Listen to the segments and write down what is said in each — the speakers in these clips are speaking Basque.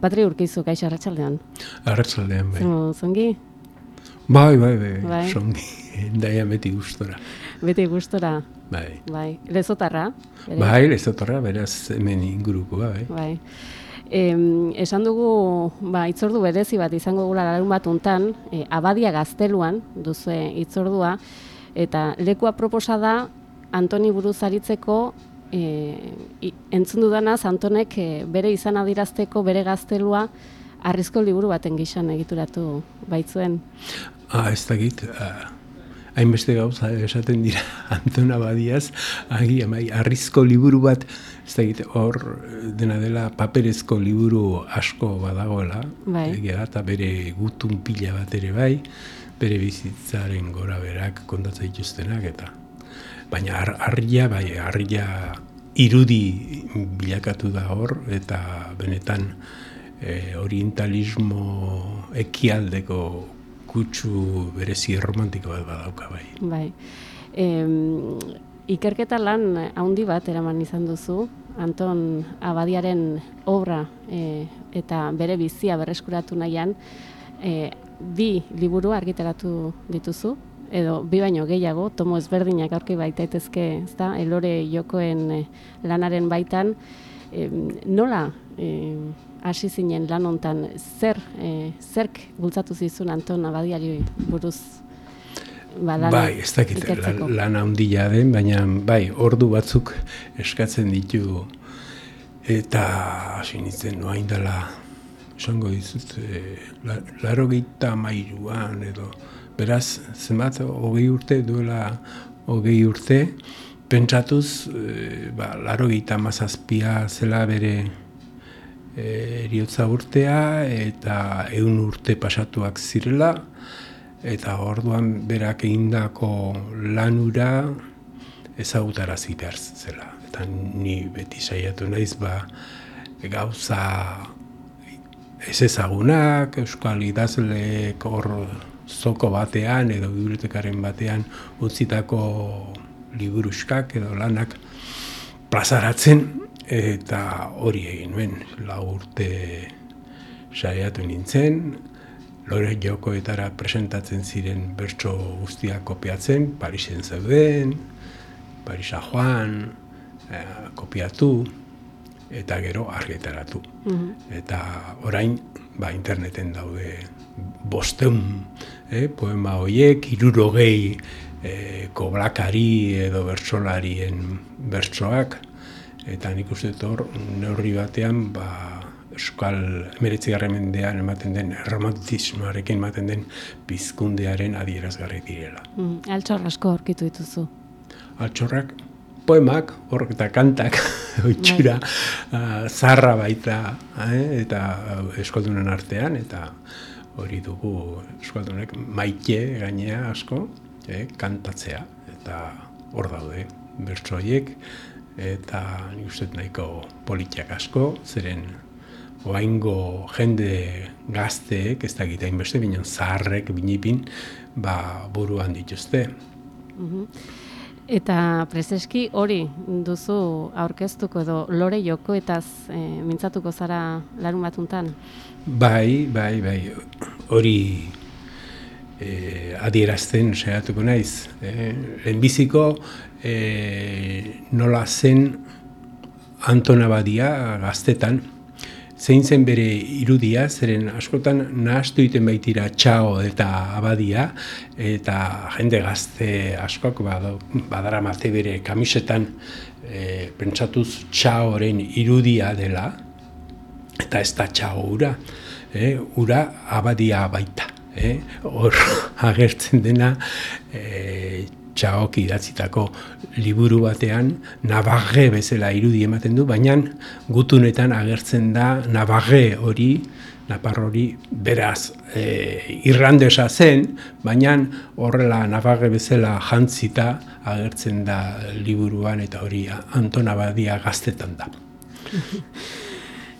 Patri urkizu, kaixo, arratsaldean. Arratsaldean bai. Zongi? Bai, bai, bai, Bai. songi. Daia beti gustora. Beti gustora, Bai. bai. Lezotarra. bere- Bai, lezotorra, beraz hemen ingurukoa, bai. Bai. Em, esan dugu, ba, itzordu berezi bat izango gula larun bat untan, e, abadia gazteluan duzue itzordua, eta lekua proposa da Antoni buruz aritzeko e, i- entzun dudanaz Antonek e, bere izan adirazteko bere gaztelua arrizko liburu baten gixan egituratu baitzuen. Ah, ez dakit, ah, hainbeste gauza esaten dira Antona Badiaz, agi, amai, arrizko liburu bat, ez dakit, hor eh, dena dela paperezko liburu asko badagoela, Bai. egia da, eta bere gutun pila bat ere bai, bere bizitzaren gora berak kontatzen dituztenak, eta baina ar, argia, bai, argia irudi bilakatu da hor, eta benetan e, orientalismo ekialdeko kutsu berezi romantiko bat badauka bai. Bai. Em, ikerketa lan handi bat eraman izan duzu, Anton Abadiaren obra e, eta bere bizia berreskuratu nahian, e, bi liburu argitaratu dituzu, edo bi baino gehiago, tomo ezberdinak aurki baitaitezke, ezta, elore jokoen e, lanaren baitan, em, nola e, hasi zinen lan hontan? Zer e, zerk bultzatu zizun Anton Abadiari buruz? Ba, bai, ez dakit lan, lan handia den, baina bai, ordu batzuk eskatzen ditu eta hasi nintzen noain dela esango dizut e, la, laro mairuan edo beraz zenbat hogei urte duela hogei urte pentsatuz e, ba, laro mazazpia zela bere e, eriotza urtea eta ehun urte pasatuak zirela eta orduan berak egindako lanura ezagutarazi behar zela. Eta ni beti saiatu naiz ba gauza ez ezagunak, euskal idazleek hor zoko batean edo bibliotekaren batean utzitako liburuskak edo lanak plazaratzen eta hori egin nuen. Lau urte saiatu nintzen lore jokoetara presentatzen ziren bertso guztiak kopiatzen Parisen zeuden Parisa joan eh, kopiatu eta gero argitaratu eta orain ba, interneten daude bosteun eh, poema horiek, irurogei eh, koblakari edo bertsolarien bertsoak, eta nik uste hor neurri batean ba, Euskal emeretzigarren mendean ematen den romantismoarekin ematen den pizkundearen adierazgarri direla. Mm, altxor asko aurkitu dituzu. Altxorrak, poemak, hor eta kantak, oitxura, ah, zarra baita, eh, eta eskoldunen artean, eta hori dugu eskoldunek maite gainea asko, eh, kantatzea, eta hor daude, bertso horiek, eta nik uste nahiko politiak asko, zeren oaingo jende gazteek, ez dakit hainbeste, binen zaharrek, binipin, ba, buruan dituzte. Eta prezeski hori duzu aurkeztuko edo lore jokoetaz e, mintzatuko zara larun batuntan. Bai, bai, bai, hori e, adierazten saiatuko naiz. E, lehenbiziko e, nola zen Anton Abadia gaztetan, zein zen bere irudia, zeren askotan nahastu egiten baitira txao eta abadia, eta jende gazte askok bado, badara mate bere kamisetan e, pentsatuz txaoren irudia dela, eta ez da txao ura, e, ura abadia baita. E, hor agertzen dena e, txaok idatzitako liburu batean nabarre bezala irudi ematen du, baina gutunetan agertzen da nabarre hori, napar hori beraz e, irrandesa zen, baina horrela nabarre bezala jantzita agertzen da liburuan eta hori Anton Abadia gaztetan da.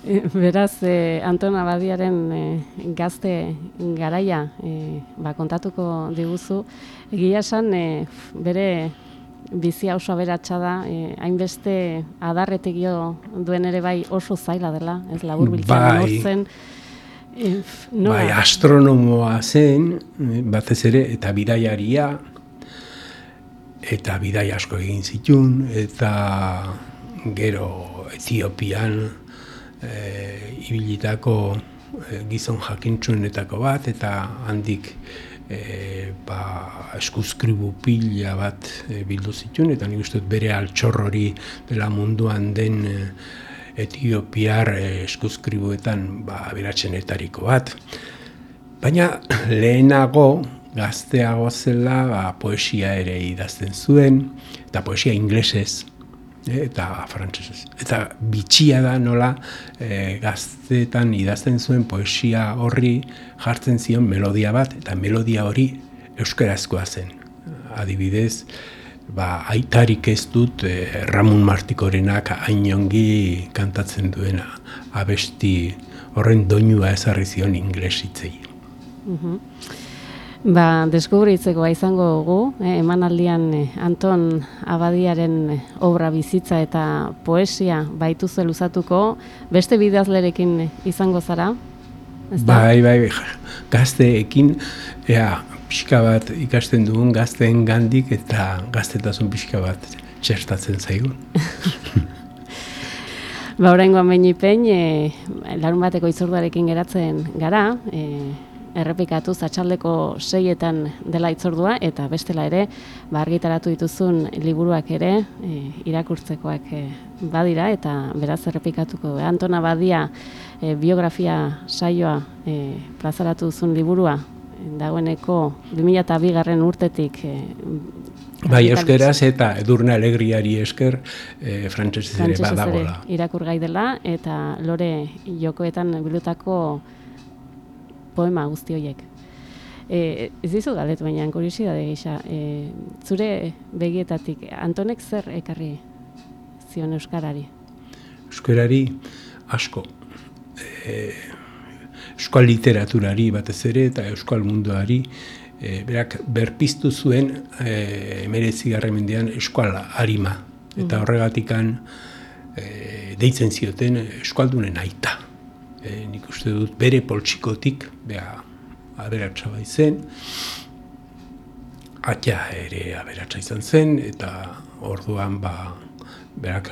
Beraz, e, Anton Abadiaren e, gazte garaia e, ba, kontatuko diguzu. Egia esan, e, bere bizia oso aberatsa da, e, hainbeste adarretegio duen ere bai oso zaila dela, ez labur biltzen Bai. E, nola? Bai, astronomoa zen, batez ere, eta bidaiaria, eta bidai asko egin zitun, eta gero Etiopian e, ibilitako e, gizon jakintsuenetako bat, eta handik e, ba, eskuzkribu pila bat e, bildu zituen, eta nik uste bere altxor hori dela munduan den e, Etiopiar eskuzkribuetan ba, aberatsenetariko bat. Baina lehenago, gazteago zela, ba, poesia ere idazten zuen, eta poesia inglesez, eta frantsesez. Eta bitxia da nola e, gazteetan idazten zuen poesia horri jartzen zion melodia bat, eta melodia hori euskarazkoa zen. Adibidez, ba, aitarik ez dut e, Ramon Martikorenak ainongi kantatzen duena abesti horren doinua ezarri zion inglesitzei. Ba, deskubritzeko izango dugu, eh, emanaldian eh, Anton Abadiaren eh, obra bizitza eta poesia baitu luzatuko, beste bidazlerekin eh, izango zara? ezta? Bai, bai, gazteekin, ea, pixka bat ikasten dugun gazteen gandik eta gaztetasun pixka bat txertatzen zaigun. Ba, oraingoan behin e, larun bateko itzorduarekin geratzen gara, e, errepikatu zatxaldeko seietan dela itzordua, eta bestela ere, ba, argitaratu dituzun liburuak ere, e, irakurtzekoak e, badira, eta beraz errepikatuko. Antona Badia e, biografia saioa e, plazaratu duzun liburua, dagoeneko 2002 garren urtetik e, Bai, euskeraz eta edurne alegriari esker e, frantsesez ere frantsesez ere badagola. irakurgai dela eta lore jokoetan bildutako poema guzti horiek. E, ez dizu galdetu baina kuriosidade gisa, e, zure begietatik Antonek zer ekarri zion euskarari? Euskarari asko. E, euskal literaturari batez ere eta euskal munduari e, berak berpiztu zuen e, emeretzigarren mendean euskal harima. Eta horregatikan e, deitzen zioten euskaldunen aita. E, nik uste dut bere poltsikotik, beha, aberatsa bai zen, atia ere aberatsa izan zen, eta orduan ba, berak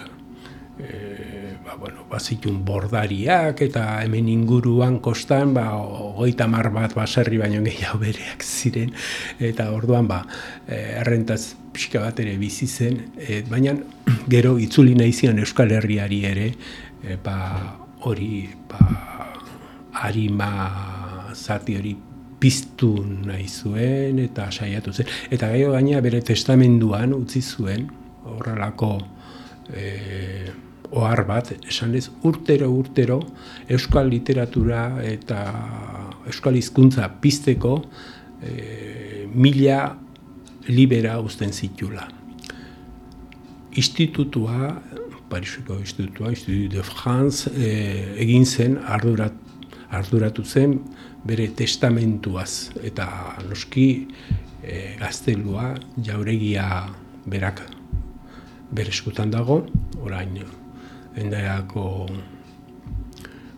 e, ba, bueno, bazitun bordariak eta hemen inguruan kostan ba, hogeita mar bat baserri baino gehiago bereak ziren. Eta orduan ba, e, errentaz pixka bat ere bizi zen. E, baina gero itzuli nahi zion Euskal Herriari ere e, ba, hori ba, harima zati hori piztu nahi zuen eta saiatu zen. Eta gero gaina bere testamenduan utzi zuen horrelako e, ohar bat, esan ez urtero urtero euskal literatura eta euskal hizkuntza pizteko e, mila libera uzten zitula. Institutua, Pariseko institutua, Institut de France, e, egin zen ardurat, arduratu zen bere testamentuaz. Eta noski e, gaztelua jauregia berak bere eskutan dago, orain endaiako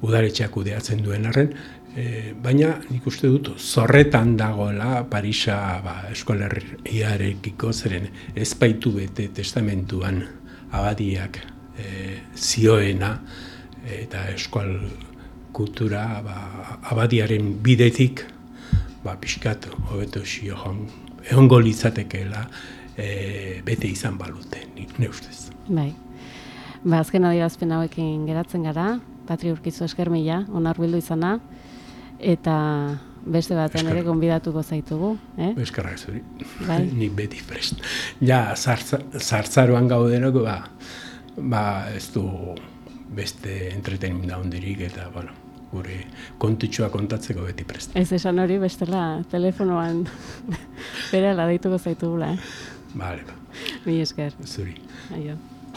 udaretxeak kudeatzen duen arren, e, baina nik uste dut zorretan dagoela Parisa ba, Euskal Herriarekiko zeren ezpaitu bete testamentuan abadiak e, zioena eta Euskal kultura ba, abadiaren bidetik ba, pixkat hobeto xio egongo litzatekeela e, bete izan balute, ne ustez. Bai. Ba, azken adierazpen hauekin geratzen gara, Patri Urkizu esker mila, onar bildu izana, eta beste batean ere gonbidatuko zaitugu, eh? Eskerrak zuri, Bai. nik beti prest. Ja, zartza, zartzaroan gaudenok, ba, ba, ez du beste entretenimenda hondirik eta, bueno, gure kontutxoa kontatzeko beti prest. Ez esan hori bestela telefonoan berala deituko zaitugula, eh? Vale, ba, Mi esker. zuri. Aio.